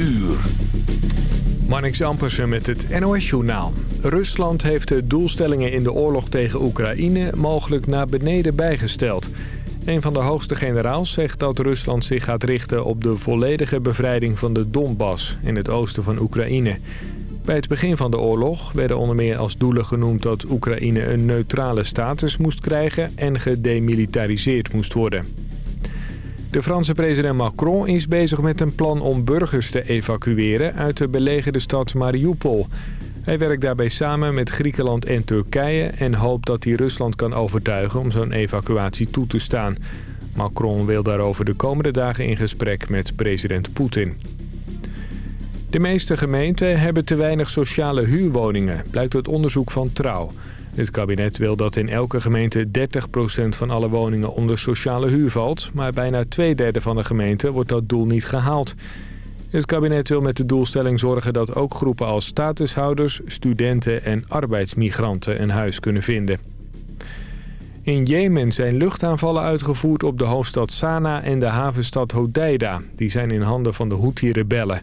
uur. Marnix Ampersen met het NOS-journaal. Rusland heeft de doelstellingen in de oorlog tegen Oekraïne mogelijk naar beneden bijgesteld. Een van de hoogste generaals zegt dat Rusland zich gaat richten op de volledige bevrijding van de Donbass in het oosten van Oekraïne. Bij het begin van de oorlog werden onder meer als doelen genoemd dat Oekraïne een neutrale status moest krijgen en gedemilitariseerd moest worden. De Franse president Macron is bezig met een plan om burgers te evacueren uit de belegerde stad Mariupol. Hij werkt daarbij samen met Griekenland en Turkije en hoopt dat hij Rusland kan overtuigen om zo'n evacuatie toe te staan. Macron wil daarover de komende dagen in gesprek met president Poetin. De meeste gemeenten hebben te weinig sociale huurwoningen, blijkt uit onderzoek van Trouw. Het kabinet wil dat in elke gemeente 30% van alle woningen onder sociale huur valt... maar bijna twee derde van de gemeenten wordt dat doel niet gehaald. Het kabinet wil met de doelstelling zorgen dat ook groepen als statushouders, studenten en arbeidsmigranten een huis kunnen vinden. In Jemen zijn luchtaanvallen uitgevoerd op de hoofdstad Sanaa en de havenstad Hodeida. Die zijn in handen van de Houthi-rebellen.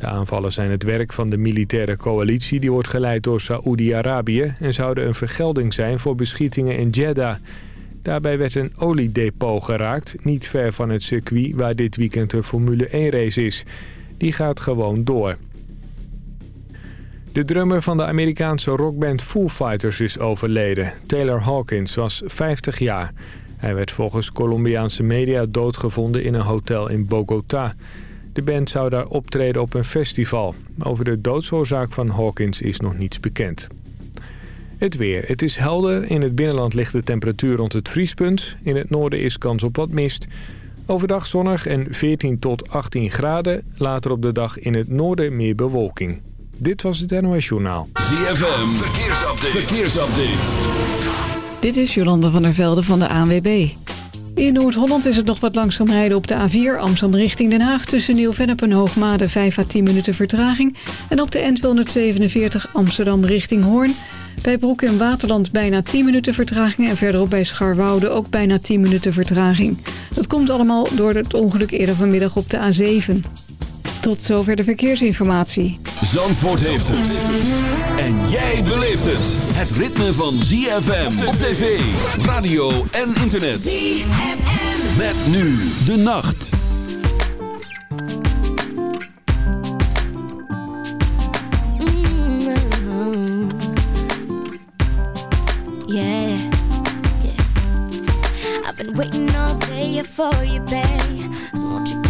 De aanvallen zijn het werk van de militaire coalitie... die wordt geleid door Saoedi-Arabië... en zouden een vergelding zijn voor beschietingen in Jeddah. Daarbij werd een oliedepot geraakt, niet ver van het circuit... waar dit weekend de Formule 1-race is. Die gaat gewoon door. De drummer van de Amerikaanse rockband Foo Fighters is overleden. Taylor Hawkins was 50 jaar. Hij werd volgens Colombiaanse media doodgevonden in een hotel in Bogota... De band zou daar optreden op een festival. Over de doodsoorzaak van Hawkins is nog niets bekend. Het weer. Het is helder. In het binnenland ligt de temperatuur rond het vriespunt. In het noorden is kans op wat mist. Overdag zonnig en 14 tot 18 graden. Later op de dag in het noorden meer bewolking. Dit was het NOS Journaal. ZFM. Verkeersupdate. Verkeersupdate. Dit is Jolande van der Velde van de ANWB. In Noord-Holland is het nog wat langzaam rijden op de A4 Amsterdam richting Den Haag... tussen Nieuw-Vennep en Hoogmade 5 à 10 minuten vertraging. En op de N247 Amsterdam richting Hoorn... Bij Broek in Waterland bijna 10 minuten vertraging... en verderop bij Scharwoude ook bijna 10 minuten vertraging. Dat komt allemaal door het ongeluk eerder vanmiddag op de A7. Tot zover de verkeersinformatie. Zandvoort heeft het. En jij beleeft het. Het ritme van ZFM op tv, radio en internet. ZFM. Met nu de nacht. Mm-hmm. Yeah. Yeah. I've been waiting all day for you, babe. So won't you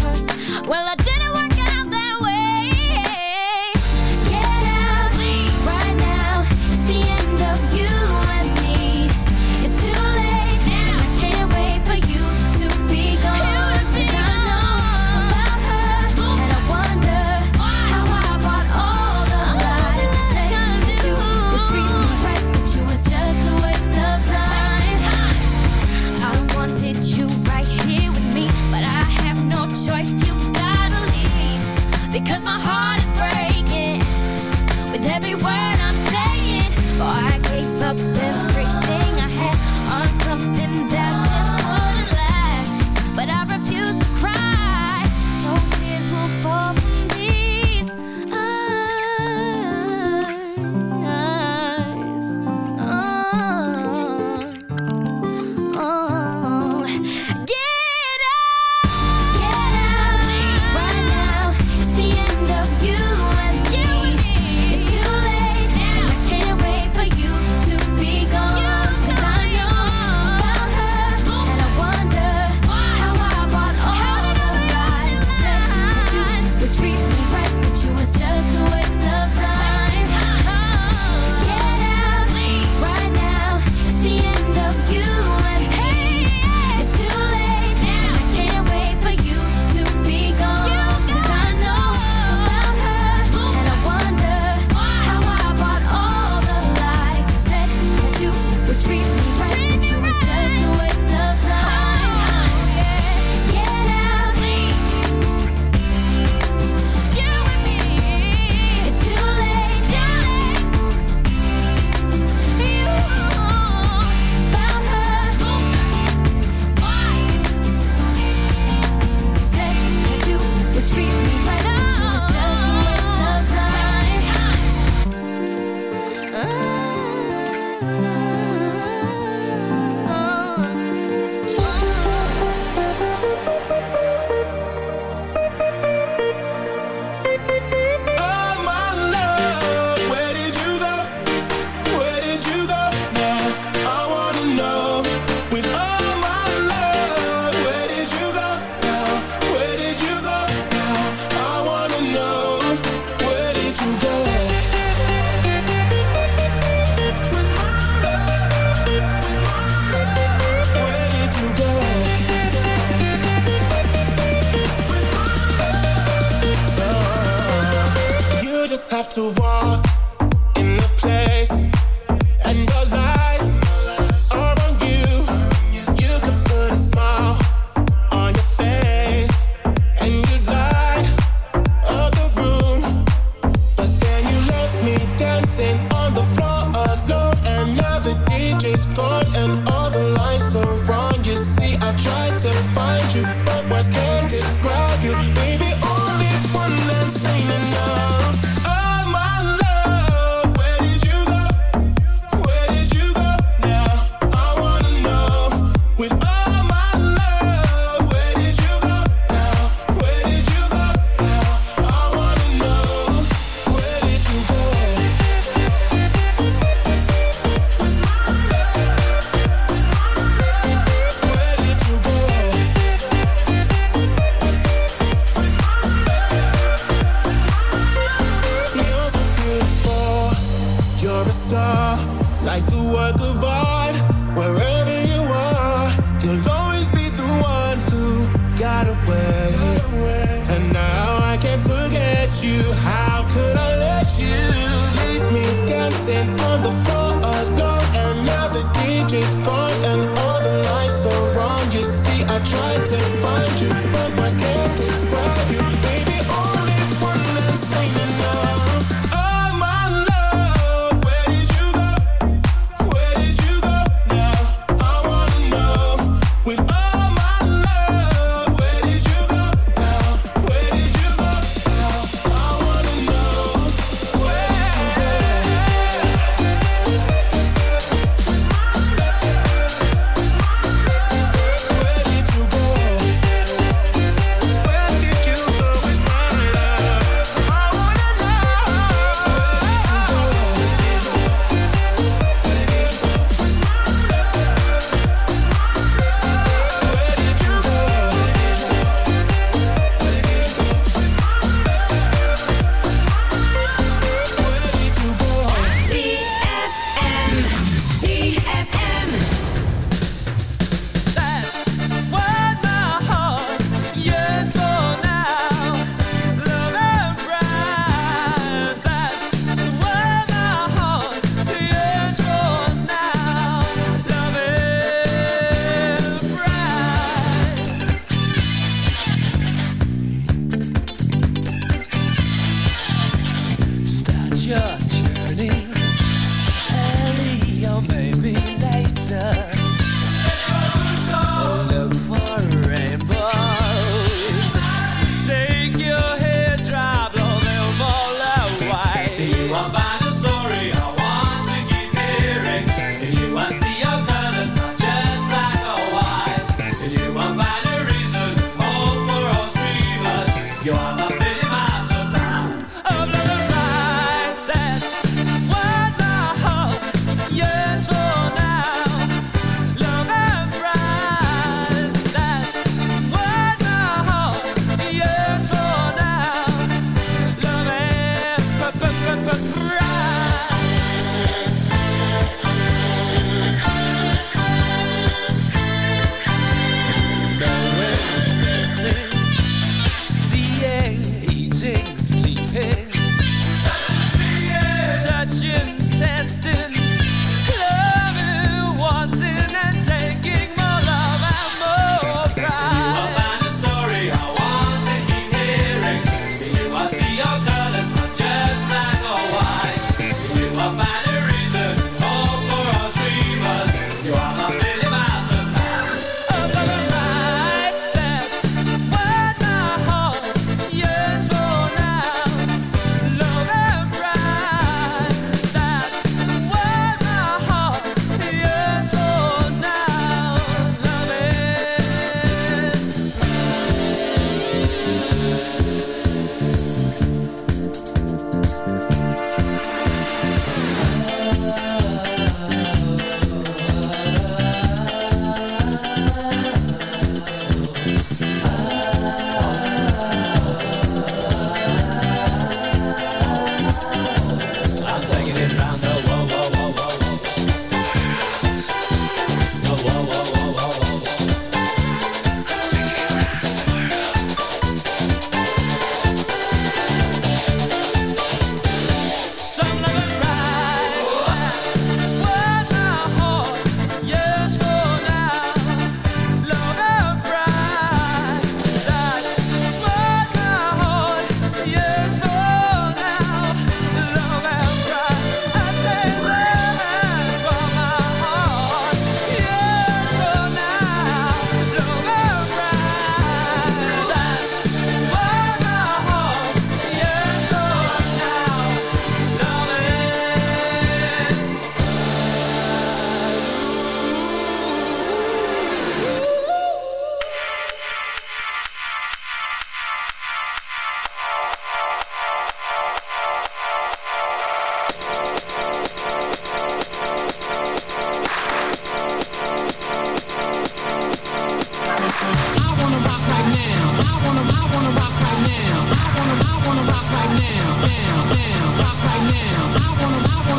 to find you, but was can't describe.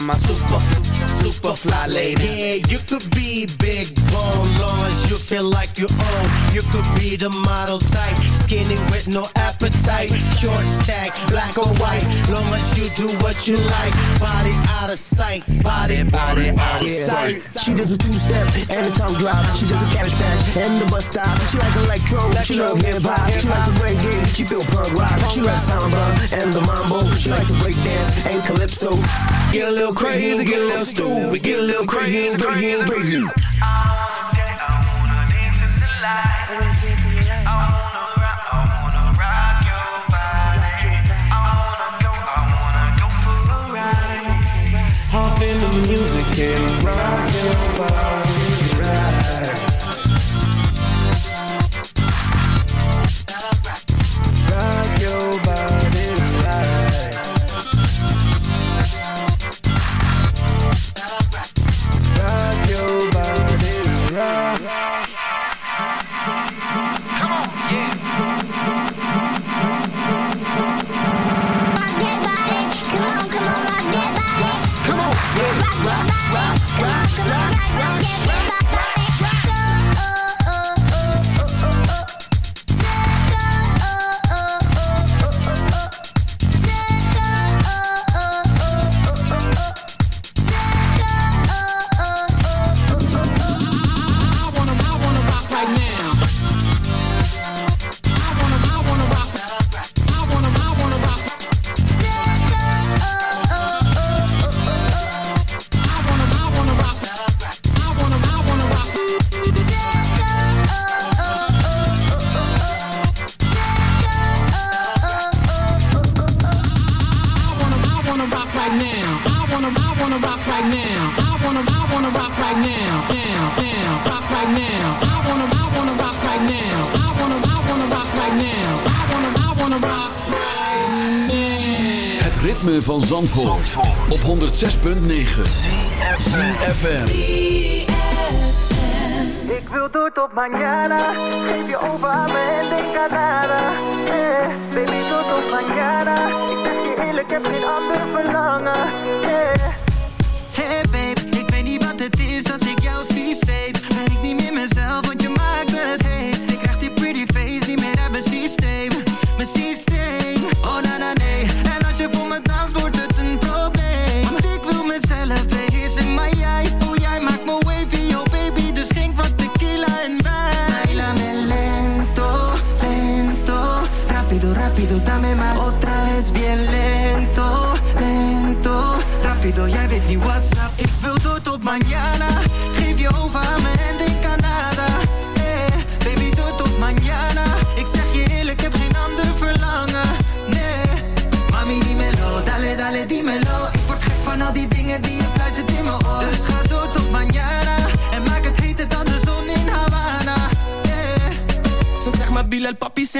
all of my super, super fly lady. Yeah, you could be big bone, long as you feel like you own. You could be the model type, skinny with no appetite, short stack, black or white, long as you do what you like. Body out of sight, body, body, body out of sight. She does a two-step and a tongue drop. She does a cabbage patch and the bus stop. She like electro, she love hip hop. She like to reggae, she feel punk rock. She like samba and the mambo. She like to break dance and calypso. Get a little crazy, get a little stupid, get a little crazy, crazy, crazy. I wanna dance, I wanna dance in the lights. Ritme van Zandvoort, op 106.9 FM. Ik wil door tot mañana. Geef je over aan me en denk aan nada. Eh, baby, door tot mañana. Ik zeg je eerlijk, heb geen ander verlangen. Eh.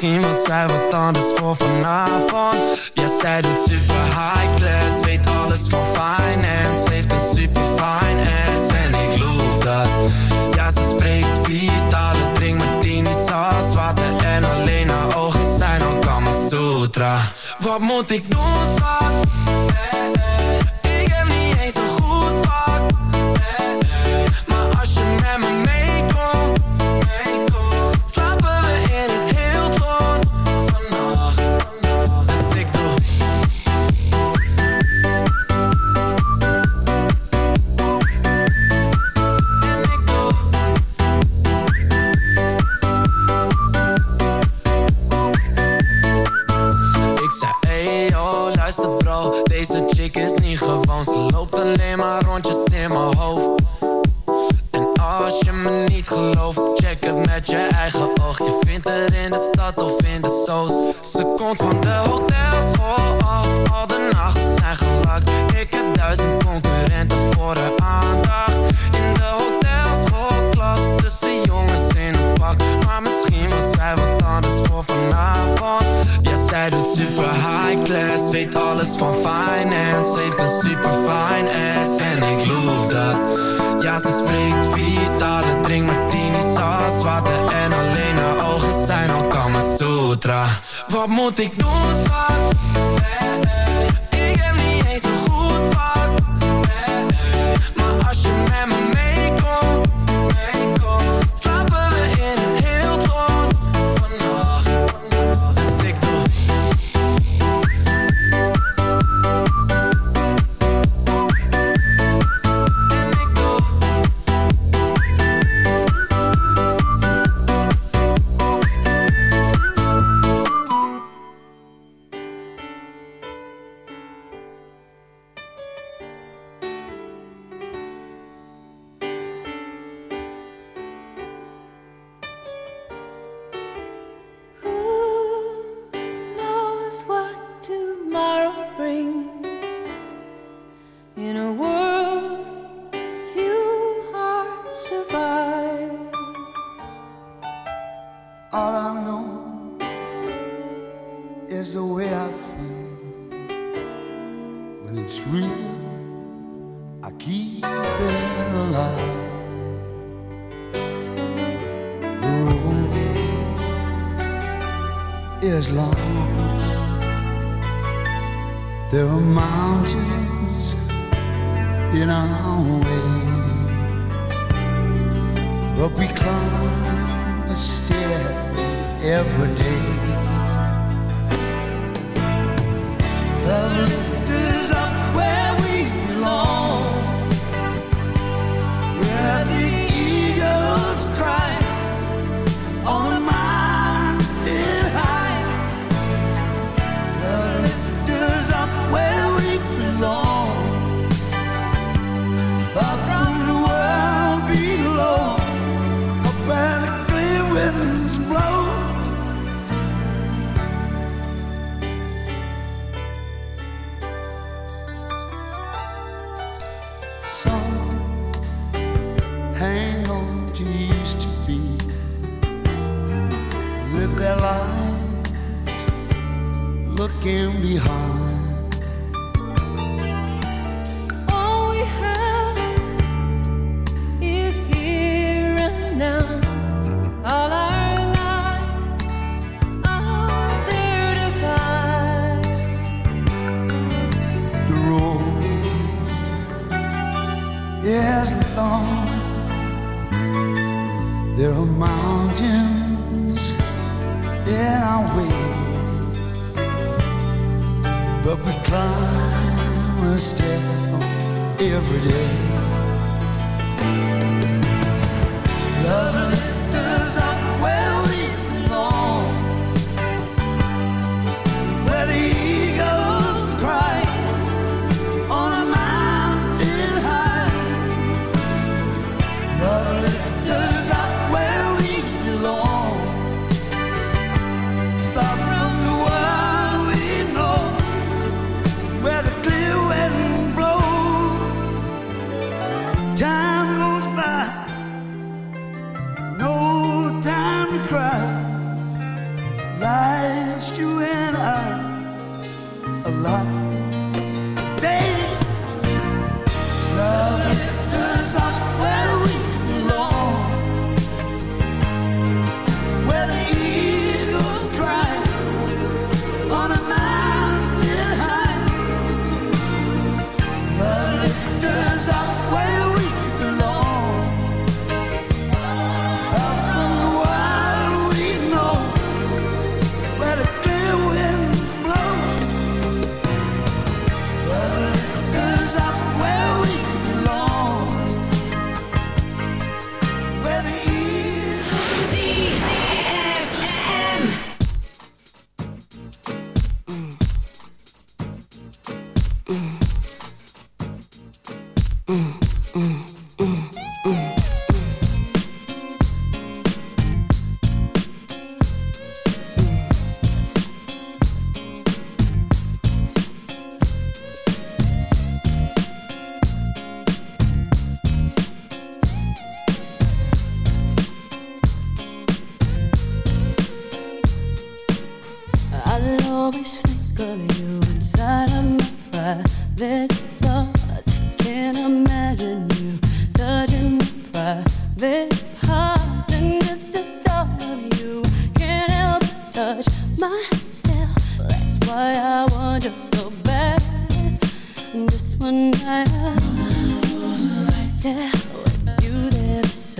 Misschien wordt zij wat anders voor vanavond. Ja, zij doet super high class, weet alles van finance. Heeft een super fine ass en ik loof dat. Ja, ze spreekt vier talen, drinkt martini, saus, water. En alleen haar ogen zijn al Kama Sutra. Wat moet ik doen, schat? Komt van de hotelschool af Al de nachten zijn gelakt. Ik heb duizend concurrenten voor de aandacht. In de hotelschoolklas Tussen jongens in een pak. Maar misschien wordt zij wat anders voor vanavond. Ja, zij doet super high class Weet alles van finance. Heeft een super fine ass En ik loof dat. Ja, ze spreekt vier talen Drink martini, saus, water En alleen haar ogen zijn al Sutra Wat moet ik doen, schat? Ik heb niet eens een but we climb a stair every day. The behind. Every day.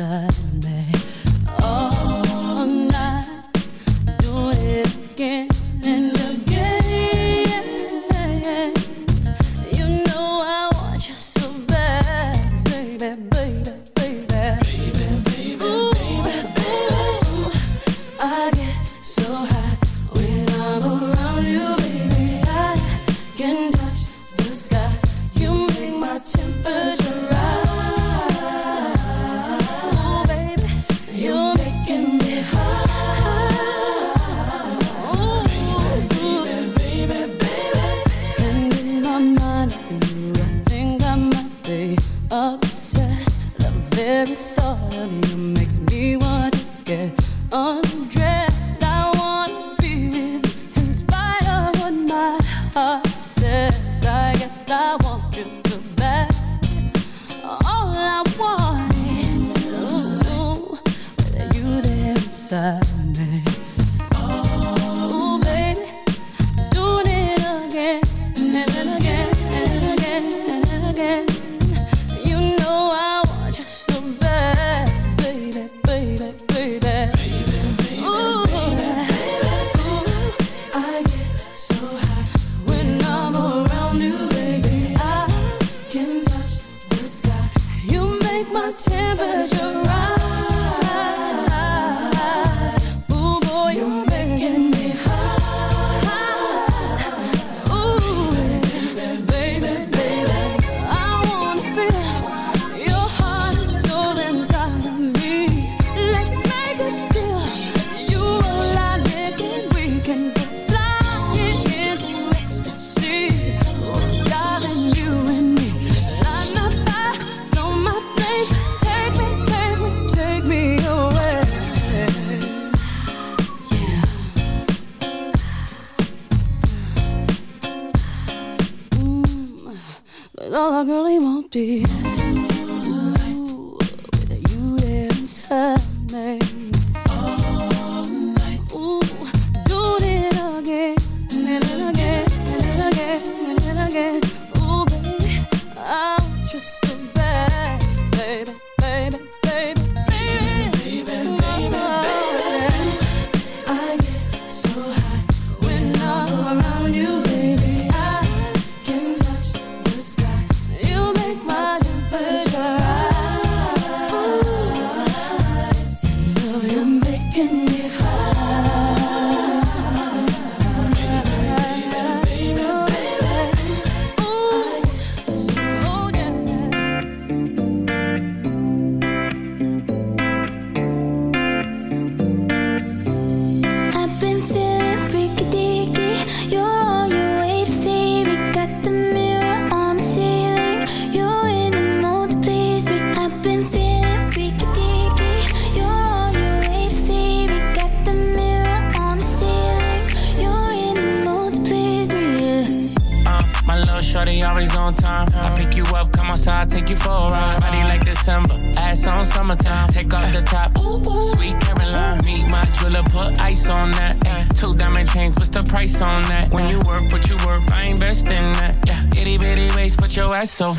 God.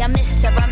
I miss her. I'm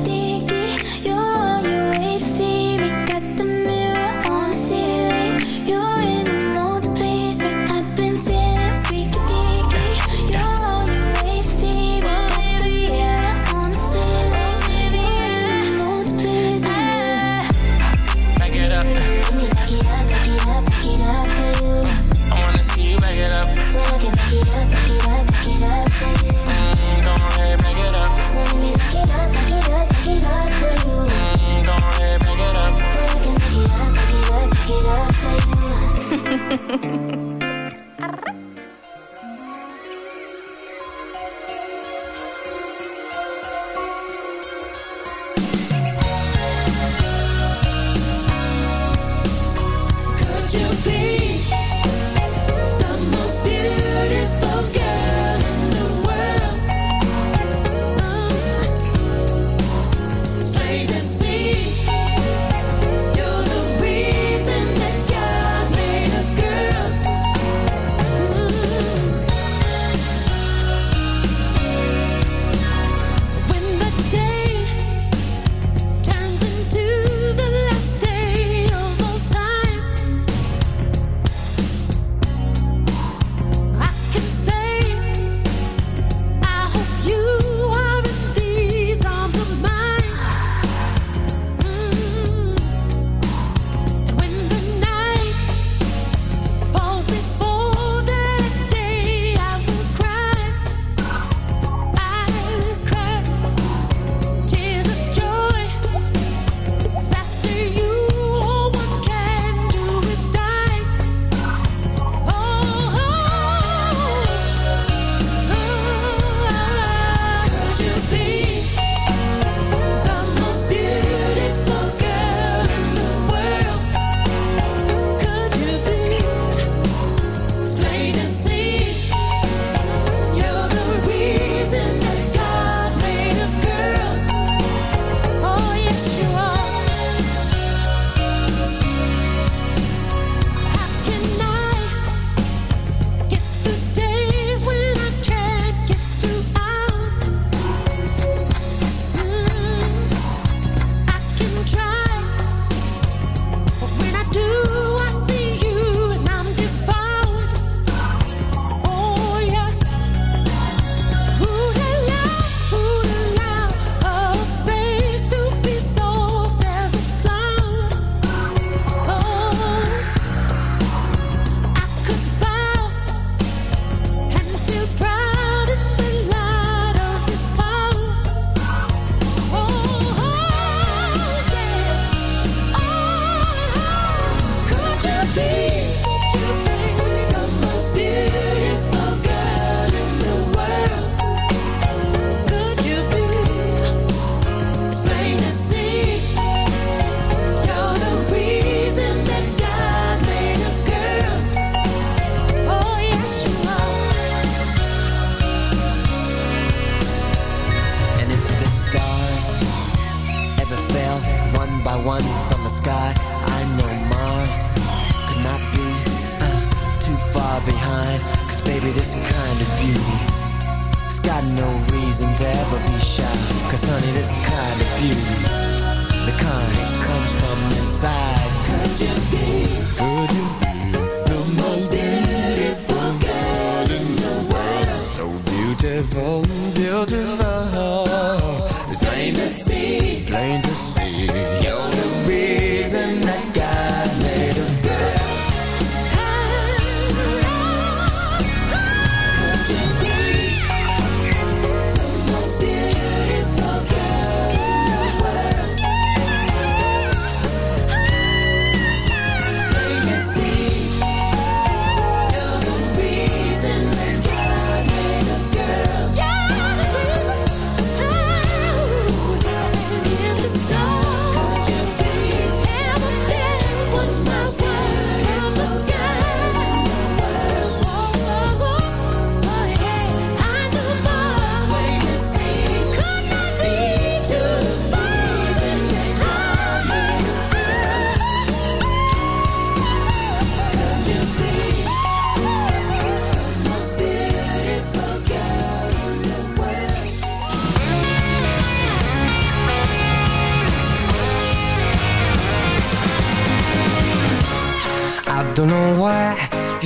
This kind of beauty, it's got no reason to ever be shy. Cause honey, this kind of beauty, the kind that comes from inside. Could you be? Could you be? The most beautiful girl in the world. So beautiful, beautiful.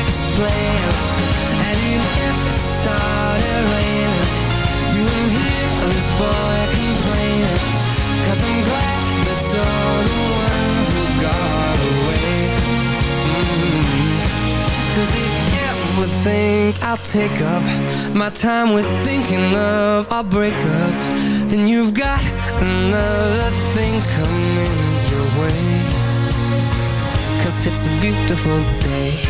music's playing And even if it started raining You won't hear this boy complaining. Cause I'm glad that you're the one who got away. Mm. Cause if you ever think I'll take up My time with thinking of our breakup Then you've got another thing coming your way. Cause it's a beautiful day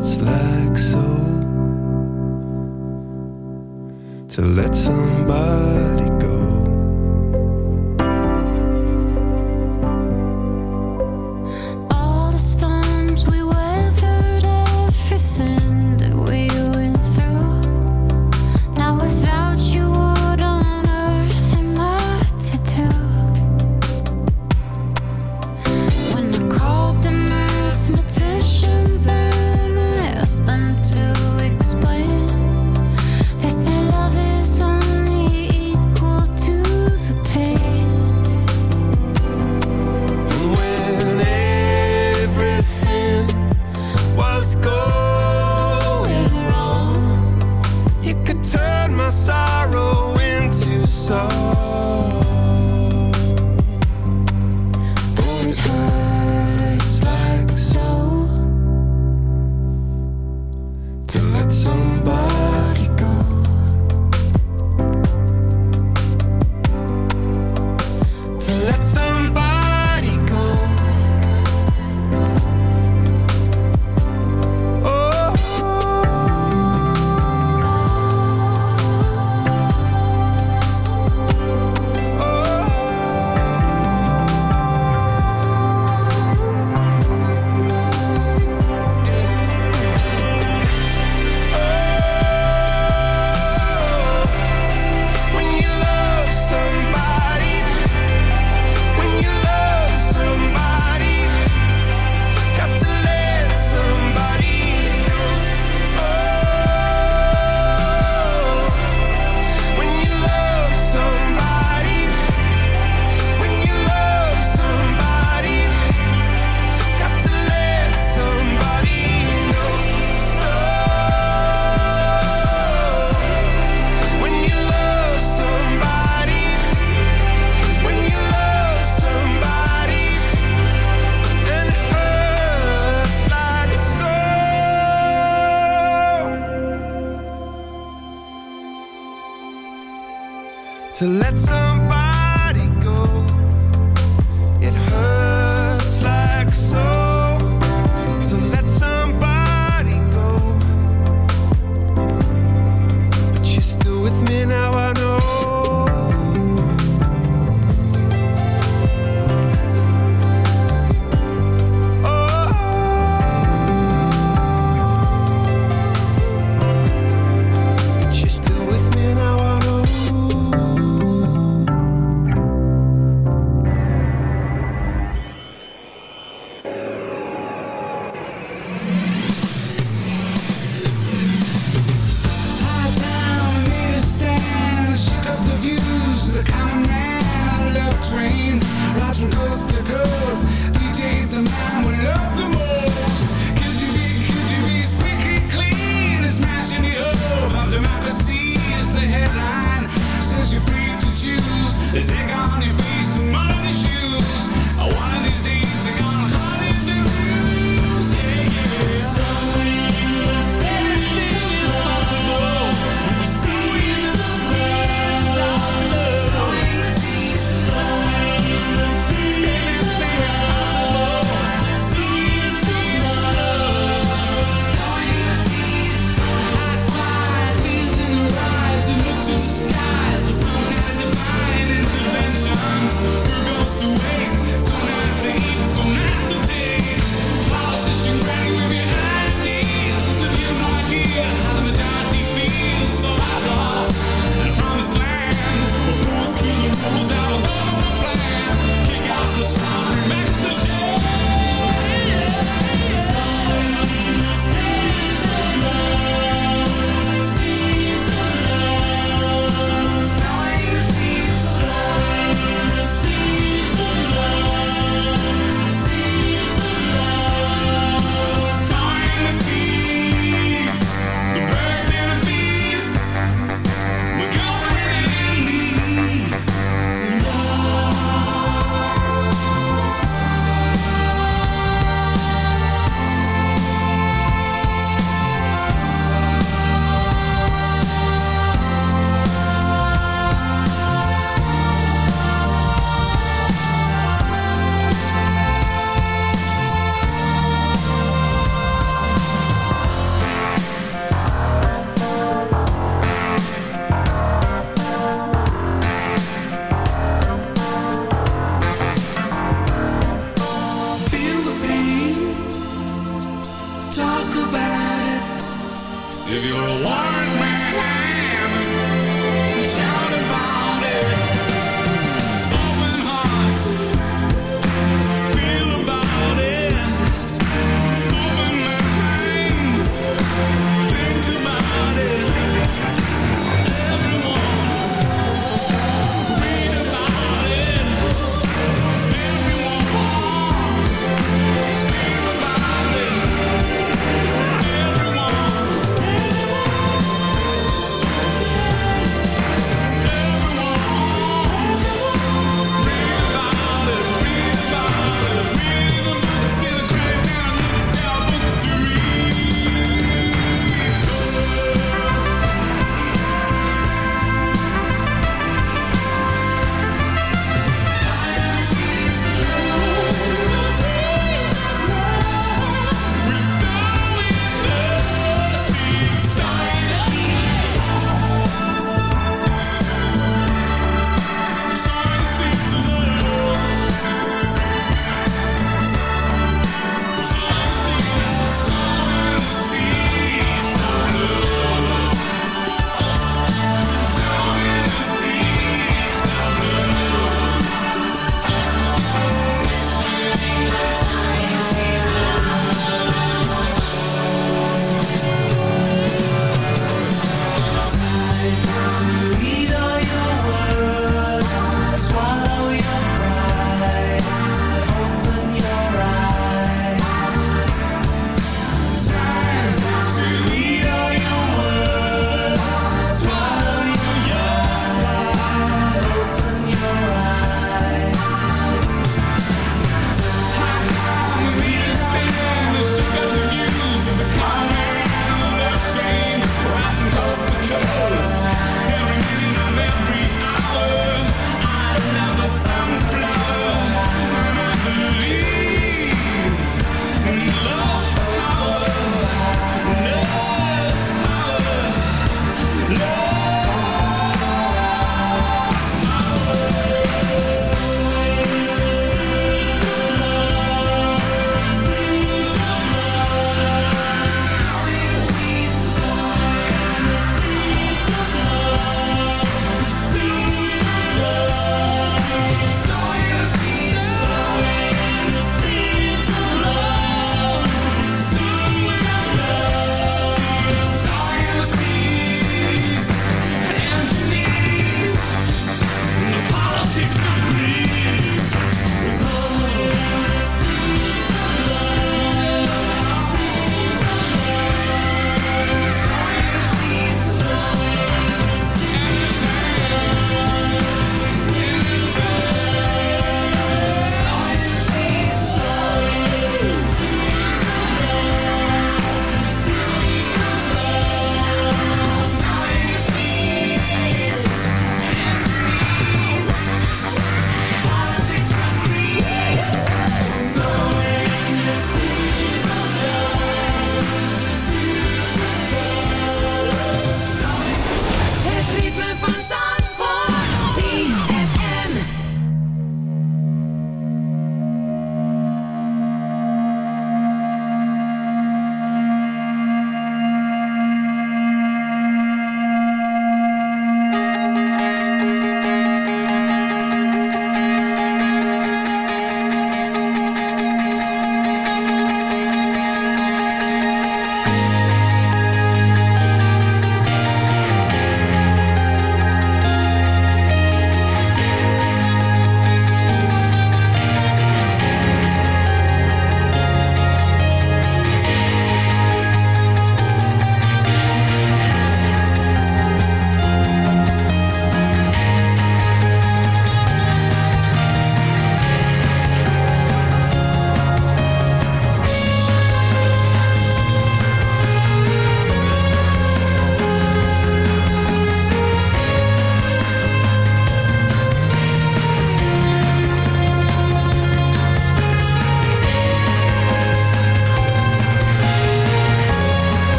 Hurts like so to let somebody go.